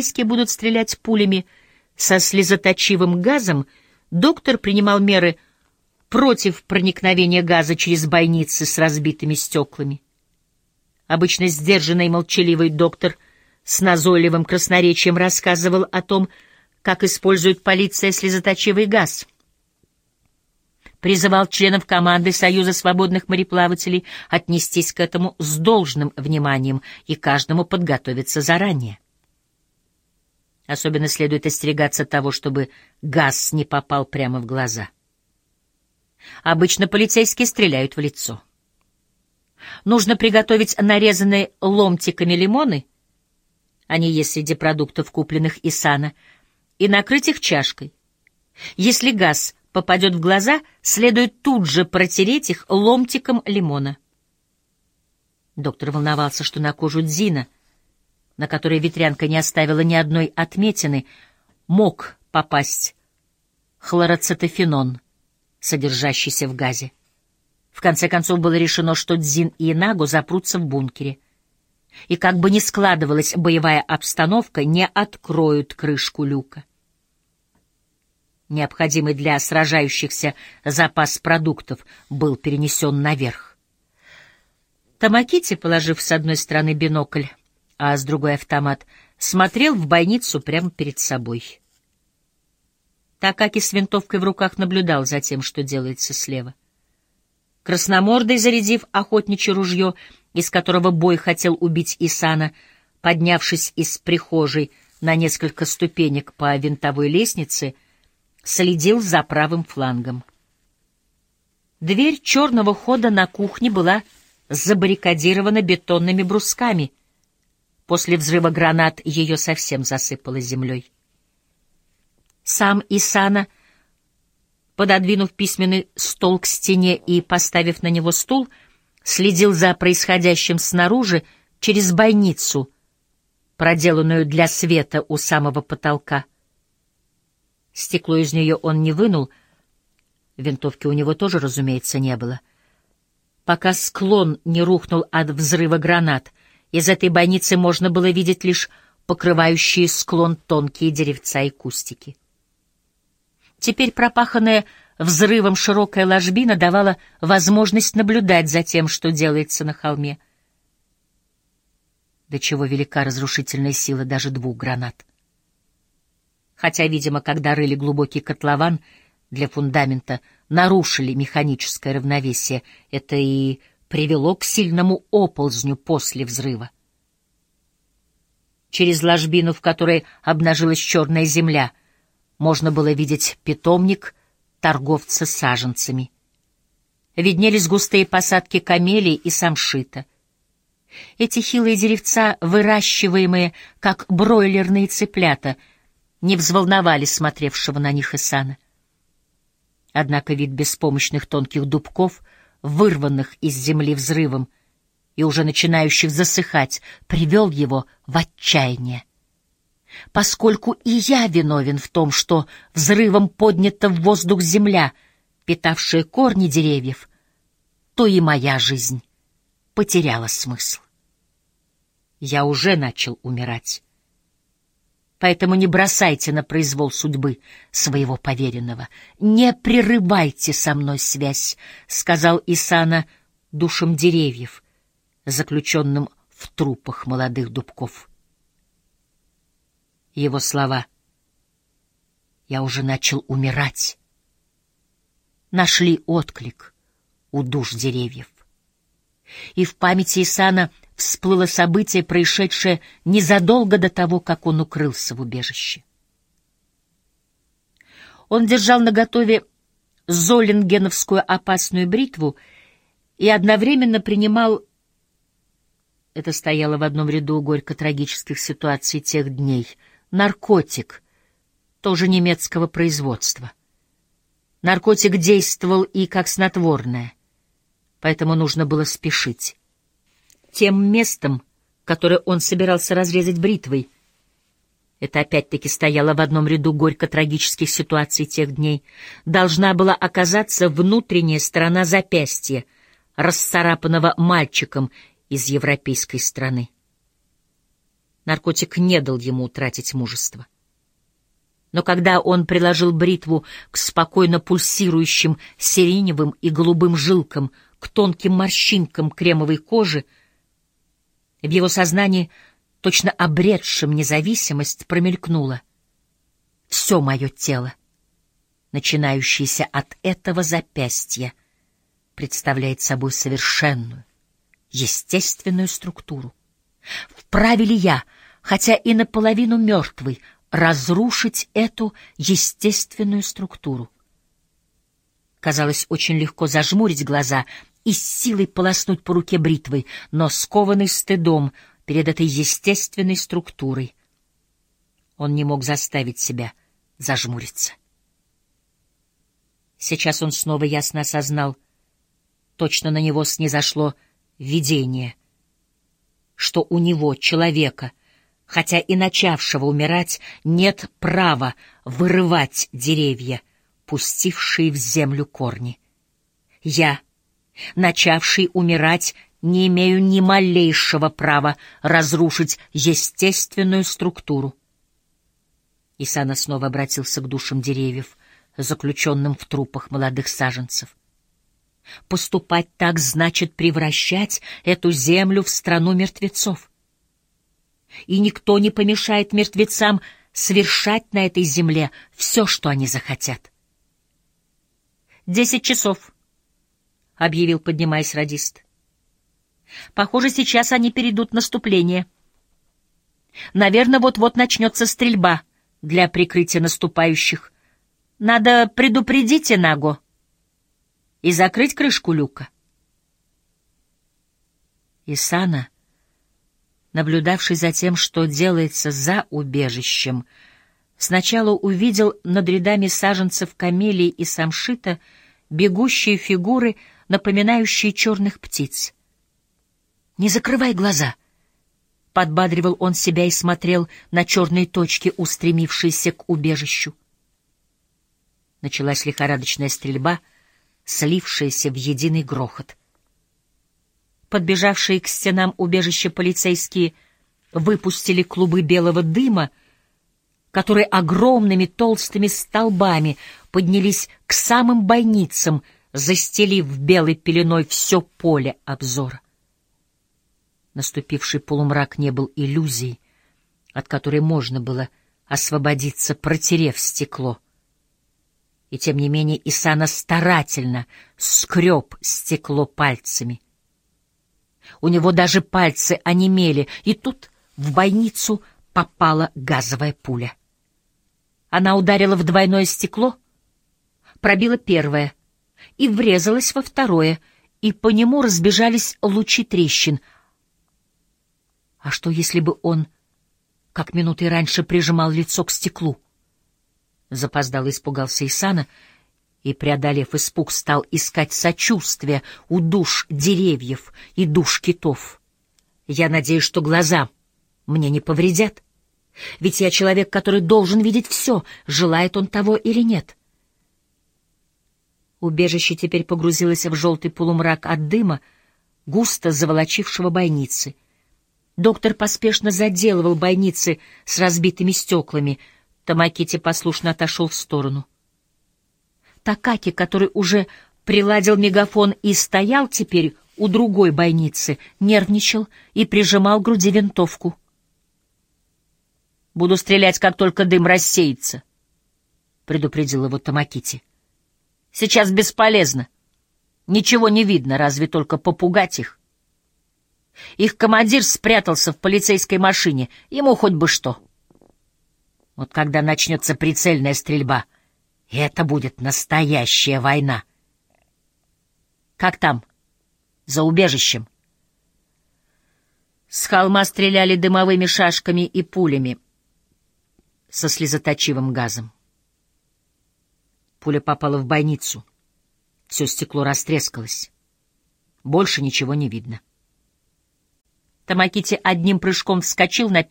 полицейские будут стрелять пулями со слезоточивым газом, доктор принимал меры против проникновения газа через бойницы с разбитыми стеклами. Обычно сдержанный и молчаливый доктор с назойливым красноречием рассказывал о том, как использует полиция слезоточивый газ. Призывал членов команды Союза свободных мореплавателей отнестись к этому с должным вниманием и каждому подготовиться заранее. Особенно следует остерегаться того, чтобы газ не попал прямо в глаза. Обычно полицейские стреляют в лицо. Нужно приготовить нарезанные ломтиками лимоны, они есть среди продуктов, купленных из сана, и накрыть их чашкой. Если газ попадет в глаза, следует тут же протереть их ломтиком лимона. Доктор волновался, что на кожу Дзина, на которой ветрянка не оставила ни одной отметины, мог попасть хлороцетофенон, содержащийся в газе. В конце концов было решено, что Дзин и Инагу запрутся в бункере. И как бы ни складывалась боевая обстановка, не откроют крышку люка. Необходимый для сражающихся запас продуктов был перенесен наверх. Тамакити, положив с одной стороны бинокль, а с другой автомат, смотрел в бойницу прямо перед собой. Такаки с винтовкой в руках наблюдал за тем, что делается слева. Красномордый, зарядив охотничье ружье, из которого бой хотел убить Исана, поднявшись из прихожей на несколько ступенек по винтовой лестнице, следил за правым флангом. Дверь черного хода на кухне была забаррикадирована бетонными брусками. После взрыва гранат ее совсем засыпало землей. Сам Исана — пододвинув письменный стол к стене и поставив на него стул, следил за происходящим снаружи через бойницу, проделанную для света у самого потолка. Стекло из нее он не вынул, винтовки у него тоже, разумеется, не было. Пока склон не рухнул от взрыва гранат, из этой бойницы можно было видеть лишь покрывающие склон тонкие деревца и кустики. Теперь пропаханная взрывом широкая ложбина давала возможность наблюдать за тем, что делается на холме. До чего велика разрушительная сила даже двух гранат. Хотя, видимо, когда рыли глубокий котлован для фундамента, нарушили механическое равновесие, это и привело к сильному оползню после взрыва. Через ложбину, в которой обнажилась черная земля — можно было видеть питомник торговца саженцами. Виднелись густые посадки камелий и самшита. Эти хилые деревца, выращиваемые как бройлерные цыплята, не взволновали смотревшего на них Исана. Однако вид беспомощных тонких дубков, вырванных из земли взрывом и уже начинающих засыхать, привел его в отчаяние поскольку и я виновен в том, что взрывом поднята в воздух земля, питавшая корни деревьев, то и моя жизнь потеряла смысл. Я уже начал умирать. Поэтому не бросайте на произвол судьбы своего поверенного. Не прерывайте со мной связь, — сказал Исана душам деревьев, заключенным в трупах молодых дубков его слова. Я уже начал умирать. Нашли отклик у душ деревьев. И в памяти Исана всплыло событие, происшедшее незадолго до того, как он укрылся в убежище. Он держал наготове золингеновскую опасную бритву и одновременно принимал это стояло в одном ряду горько-трагических ситуаций тех дней — наркотик, тоже немецкого производства. Наркотик действовал и как снотворное, поэтому нужно было спешить. Тем местом, которое он собирался разрезать бритвой, это опять-таки стояло в одном ряду горько-трагических ситуаций тех дней, должна была оказаться внутренняя сторона запястья, расцарапанного мальчиком из европейской страны. Наркотик не дал ему утратить мужество. Но когда он приложил бритву к спокойно пульсирующим сиреневым и голубым жилкам, к тонким морщинкам кремовой кожи, в его сознании, точно обретшим независимость, промелькнуло. Все мое тело, начинающееся от этого запястья, представляет собой совершенную, естественную структуру. Вправе ли я, хотя и наполовину мертвый, разрушить эту естественную структуру? Казалось, очень легко зажмурить глаза и с силой полоснуть по руке бритвой, но скованный стыдом перед этой естественной структурой, он не мог заставить себя зажмуриться. Сейчас он снова ясно осознал, точно на него снизошло видение, что у него, человека, хотя и начавшего умирать, нет права вырывать деревья, пустившие в землю корни. Я, начавший умирать, не имею ни малейшего права разрушить естественную структуру. Исана снова обратился к душам деревьев, заключенным в трупах молодых саженцев. Поступать так значит превращать эту землю в страну мертвецов. И никто не помешает мертвецам совершать на этой земле все, что они захотят. «Десять часов», — объявил, поднимаясь радист. «Похоже, сейчас они перейдут наступление. Наверное, вот-вот начнется стрельба для прикрытия наступающих. Надо предупредить Инаго» и закрыть крышку люка. Исана, наблюдавший за тем, что делается за убежищем, сначала увидел над рядами саженцев камелии и самшита бегущие фигуры, напоминающие черных птиц. «Не закрывай глаза!» — подбадривал он себя и смотрел на черные точки, устремившиеся к убежищу. Началась лихорадочная стрельба — слившееся в единый грохот. Подбежавшие к стенам убежища полицейские выпустили клубы белого дыма, которые огромными толстыми столбами поднялись к самым бойницам, застелив белой пеленой все поле обзора. Наступивший полумрак не был иллюзией, от которой можно было освободиться, протерев стекло — и тем не менее Исана старательно скреб стекло пальцами. У него даже пальцы онемели, и тут в бойницу попала газовая пуля. Она ударила в двойное стекло, пробила первое и врезалась во второе, и по нему разбежались лучи трещин. А что, если бы он, как минуты раньше, прижимал лицо к стеклу? Запоздал испугался Исана и, преодолев испуг, стал искать сочувствие у душ деревьев и душ китов. Я надеюсь, что глаза мне не повредят. Ведь я человек, который должен видеть все, желает он того или нет. Убежище теперь погрузилось в желтый полумрак от дыма, густо заволочившего бойницы. Доктор поспешно заделывал бойницы с разбитыми стеклами — Тамакити послушно отошел в сторону. Такаки, который уже приладил мегафон и стоял теперь у другой бойницы, нервничал и прижимал к груди винтовку. «Буду стрелять, как только дым рассеется», — предупредил его Тамакити. «Сейчас бесполезно. Ничего не видно, разве только попугать их. Их командир спрятался в полицейской машине, ему хоть бы что». Вот когда начнется прицельная стрельба, это будет настоящая война. Как там? За убежищем. С холма стреляли дымовыми шашками и пулями со слезоточивым газом. Пуля попала в бойницу. Все стекло растрескалось. Больше ничего не видно. Тамакити одним прыжком вскочил на